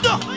Doch!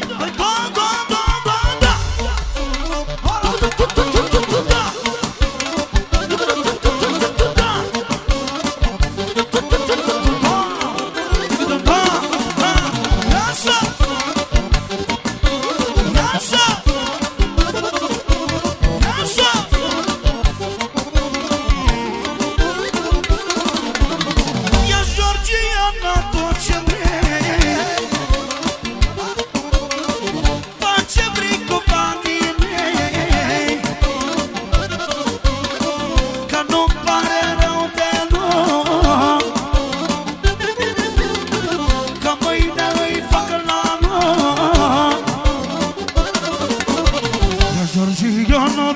Başına